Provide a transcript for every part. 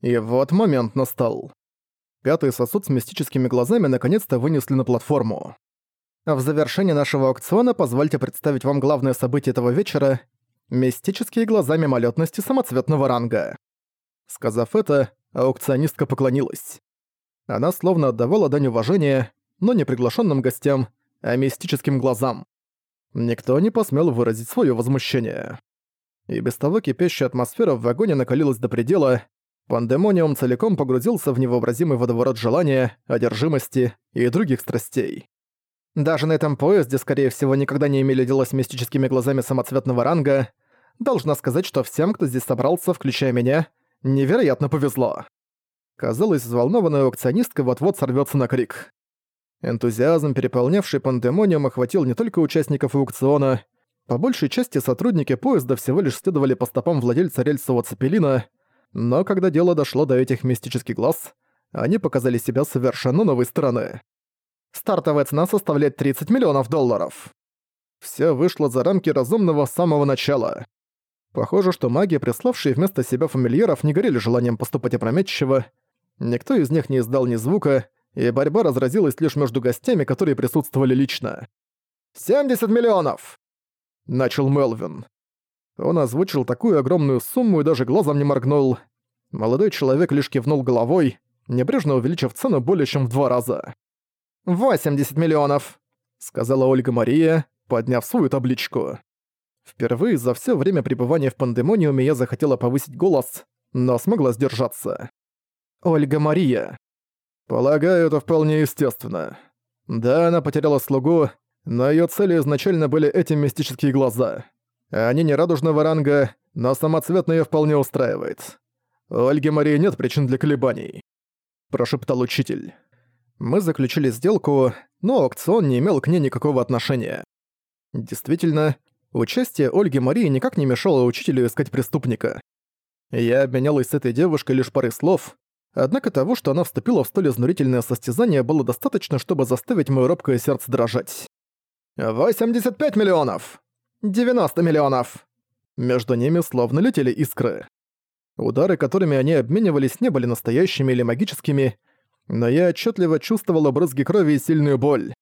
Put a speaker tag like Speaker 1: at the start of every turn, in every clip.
Speaker 1: И вот момент настал. Пятый сосуд с мистическими глазами наконец-то вынесли на платформу. В завершении нашего аукциона позвольте представить вам главное событие этого вечера — мистические глаза мимолетности самоцветного ранга. Сказав это, аукционистка поклонилась. Она словно отдавала дань уважения, но не приглашенным гостям, а мистическим глазам. Никто не посмел выразить свое возмущение. И без того кипящая атмосфера в вагоне накалилась до предела, пандемониум целиком погрузился в невообразимый водоворот желания, одержимости и других страстей. Даже на этом поезде, скорее всего, никогда не имели дела с мистическими глазами самоцветного ранга. Должна сказать, что всем, кто здесь собрался, включая меня, невероятно повезло. Казалось, взволнованная аукционистка вот-вот сорвется на крик. Энтузиазм, переполнявший пандемониум, охватил не только участников аукциона. По большей части сотрудники поезда всего лишь следовали по стопам владельца рельсового цепелина, но когда дело дошло до этих мистических глаз, они показали себя совершенно новой стороны. Стартовая цена составляет 30 миллионов долларов. Все вышло за рамки разумного с самого начала. Похоже, что маги, приславшие вместо себя фамильяров, не горели желанием поступать опрометчиво. Никто из них не издал ни звука, и борьба разразилась лишь между гостями, которые присутствовали лично. «70 миллионов!» — начал Мелвин. Он озвучил такую огромную сумму и даже глазом не моргнул. Молодой человек лишь кивнул головой, небрежно увеличив цену более чем в два раза. «80 миллионов!» — сказала Ольга Мария, подняв свою табличку. Впервые за все время пребывания в пандемониуме я захотела повысить голос, но смогла сдержаться. «Ольга Мария!» Полагаю, это вполне естественно. Да, она потеряла слугу, но её целью изначально были эти мистические глаза. Они не радужного ранга, но самоцветно её вполне устраивает. У Ольги Марии нет причин для колебаний. Прошептал учитель. Мы заключили сделку, но аукцион не имел к ней никакого отношения. Действительно, участие Ольги Марии никак не мешало учителю искать преступника. Я обменялась с этой девушкой лишь парой слов, Однако того, что она вступила в столь изнурительное состязание, было достаточно, чтобы заставить моё робкое сердце дрожать. «85 миллионов! 90 миллионов!» Между ними словно летели искры. Удары, которыми они обменивались, не были настоящими или магическими, но я отчетливо чувствовала брызги крови и сильную боль.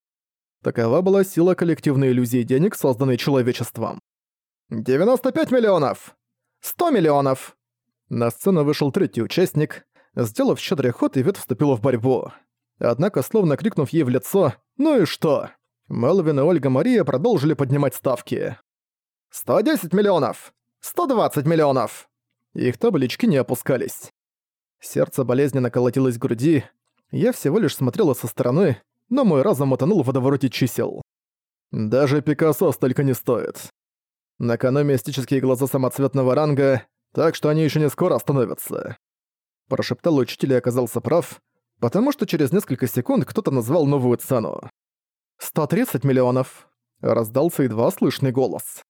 Speaker 1: Такова была сила коллективной иллюзии денег, созданной человечеством. «95 миллионов! 100 миллионов!» На сцену вышел третий участник, Сделав щедрый ход, Ивет вступила в борьбу. Однако, словно крикнув ей в лицо «Ну и что?», Мелвин и Ольга Мария продолжили поднимать ставки. «110 миллионов! 120 миллионов!» Их таблички не опускались. Сердце болезненно колотилось в груди. Я всего лишь смотрела со стороны, но мой разум утонул в водовороте чисел. Даже Пикассо столько не стоит. На кону мистические глаза самоцветного ранга, так что они еще не скоро остановятся прошептал учитель и оказался прав, потому что через несколько секунд кто-то назвал новую цену. «130 миллионов!» — раздался едва слышный голос.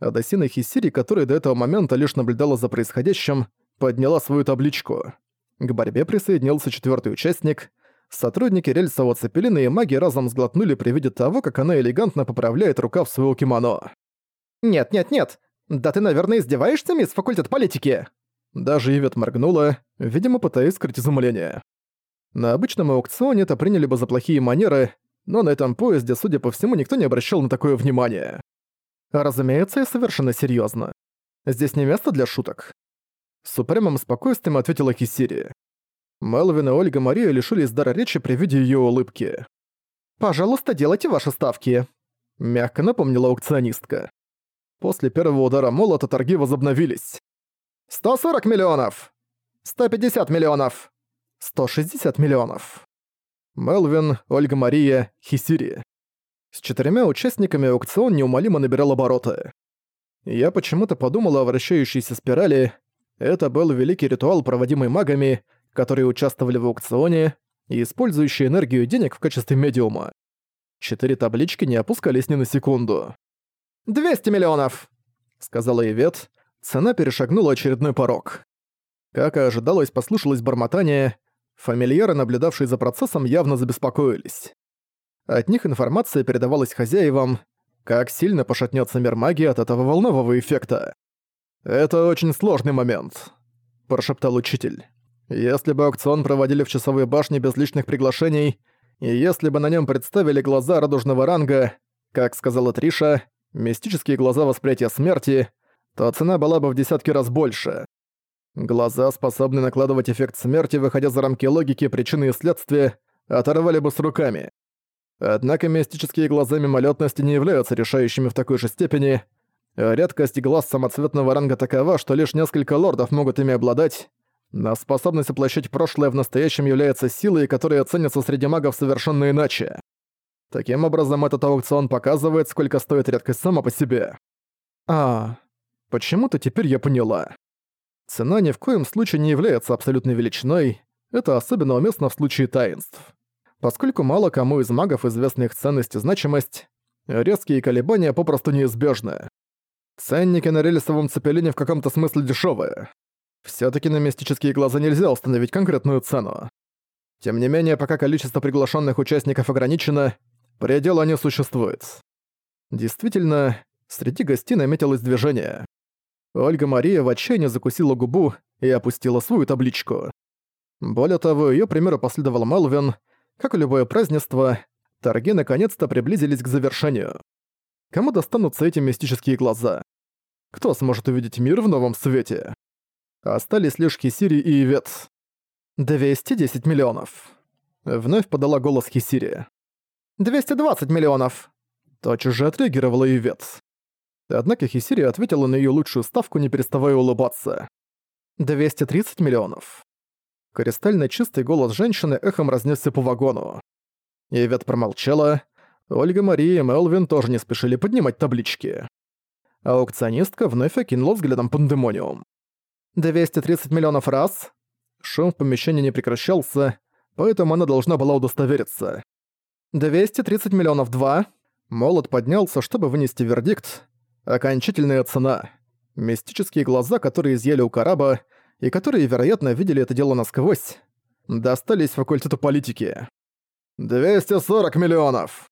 Speaker 1: Адасина Хисири, которая до этого момента лишь наблюдала за происходящим, подняла свою табличку. К борьбе присоединился четвертый участник. Сотрудники рельсового цепелина и маги разом сглотнули при виде того, как она элегантно поправляет рукав своего кимоно. «Нет, нет, нет! Да ты, наверное, издеваешься, мисс факультет политики?» Даже Ивет моргнула, видимо, пытаясь скрыть изумление. На обычном аукционе это приняли бы за плохие манеры, но на этом поезде, судя по всему, никто не обращал на такое внимание. Разумеется, я совершенно серьёзно. Здесь не место для шуток. С упрямым спокойствием ответила Кисири. Мелвин и Ольга Мария лишились дара речи при виде её улыбки. «Пожалуйста, делайте ваши ставки», — мягко напомнила аукционистка. После первого удара молота торги возобновились. «140 миллионов! 150 миллионов! 160 миллионов!» Мелвин, Ольга Мария, Хисири. С четырьмя участниками аукцион неумолимо набирал обороты. Я почему-то подумала о вращающейся спирали. Это был великий ритуал, проводимый магами, которые участвовали в аукционе и использующие энергию денег в качестве медиума. Четыре таблички не опускались ни на секунду. «200 миллионов!» — сказала Ивет, цена перешагнула очередной порог. Как и ожидалось, послышалось бормотание. Фамильяры, наблюдавшие за процессом, явно забеспокоились. От них информация передавалась хозяевам, как сильно пошатнется мир магии от этого волнового эффекта. «Это очень сложный момент», – прошептал учитель. Если бы аукцион проводили в часовой башне без личных приглашений, и если бы на нем представили глаза радужного ранга, как сказала Триша, мистические глаза восприятия смерти, то цена была бы в десятки раз больше. Глаза, способные накладывать эффект смерти, выходя за рамки логики, причины и следствия, оторвали бы с руками. Однако мистические глаза мимолетности не являются решающими в такой же степени. Редкость глаз самоцветного ранга такова, что лишь несколько лордов могут ими обладать, но способность воплощать прошлое в настоящем является силой, которая ценится среди магов совершенно иначе. Таким образом, этот аукцион показывает, сколько стоит редкость сама по себе. А, почему-то теперь я поняла. Цена ни в коем случае не является абсолютной величиной, это особенно уместно в случае таинств. Поскольку мало кому из магов известна их ценность и значимость, резкие колебания попросту неизбежны. Ценники на рельсовом цепелине в каком-то смысле дешевые. все таки на мистические глаза нельзя установить конкретную цену. Тем не менее, пока количество приглашенных участников ограничено, предела не существует. Действительно, среди гостей наметилось движение. Ольга Мария в отчаянии закусила губу и опустила свою табличку. Более того, её примеру последовал Мелвин. Как и любое празднество, торги наконец-то приблизились к завершению. Кому достанутся эти мистические глаза? Кто сможет увидеть мир в новом свете? Остались лишь Хисири и Ивет. 210 миллионов. Вновь подала голос Хисири. 220 миллионов. Тотчас же отреагировала Ивет. Однако Хисири ответила на её лучшую ставку, не переставая улыбаться. 230 миллионов. Кристально чистый голос женщины эхом разнесся по вагону. Ивет промолчала. Ольга Мария и Мелвин тоже не спешили поднимать таблички. Аукционистка вновь окинула взглядом пандемониум. «230 миллионов раз?» Шум в помещении не прекращался, поэтому она должна была удостовериться. «230 миллионов два?» Молот поднялся, чтобы вынести вердикт. Окончательная цена. Мистические глаза, которые изъяли у Караба, и которые, вероятно, видели это дело насквозь, достались факультету политики. «240 миллионов!»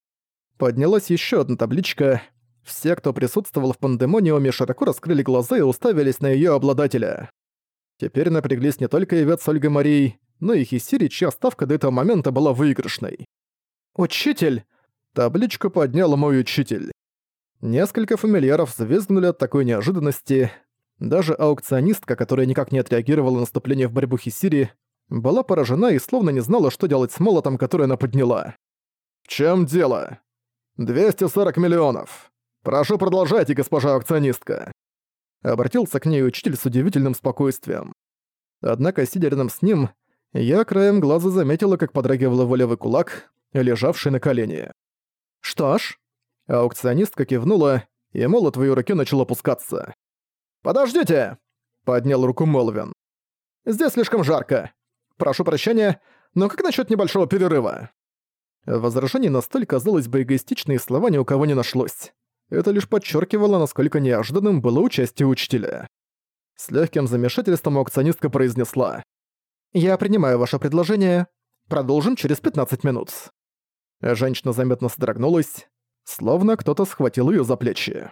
Speaker 1: Поднялась еще одна табличка. Все, кто присутствовал в пандемониуме, широко раскрыли глаза и уставились на ее обладателя. Теперь напряглись не только Ивет с Ольгой Марией, но и Хисири, чья ставка до этого момента была выигрышной. «Учитель!» Табличку поднял мой учитель. Несколько фамильяров взвизгнули от такой неожиданности, даже аукционистка, которая никак не отреагировала на наступление в борьбу Хисири, была поражена и словно не знала, что делать с молотом, который она подняла. «В чем дело?» «240 миллионов. Прошу, продолжайте, госпожа аукционистка». Обратился к ней учитель с удивительным спокойствием. Однако, сидя рядом с ним, я краем глаза заметила, как подрагивал его левый кулак, лежавший на колене. «Что ж?» Аукционистка кивнула, и молот в её руке начал опускаться. «Подождите!» — поднял руку Молвин. «Здесь слишком жарко. Прошу прощения, но как насчет небольшого перерыва?» Возражений настолько, казалось бы, эгоистичные слова ни у кого не нашлось. Это лишь подчеркивало, насколько неожиданным было участие учителя. С легким замешательством аукционистка произнесла. «Я принимаю ваше предложение. Продолжим через 15 минут». Женщина заметно содрогнулась, словно кто-то схватил ее за плечи.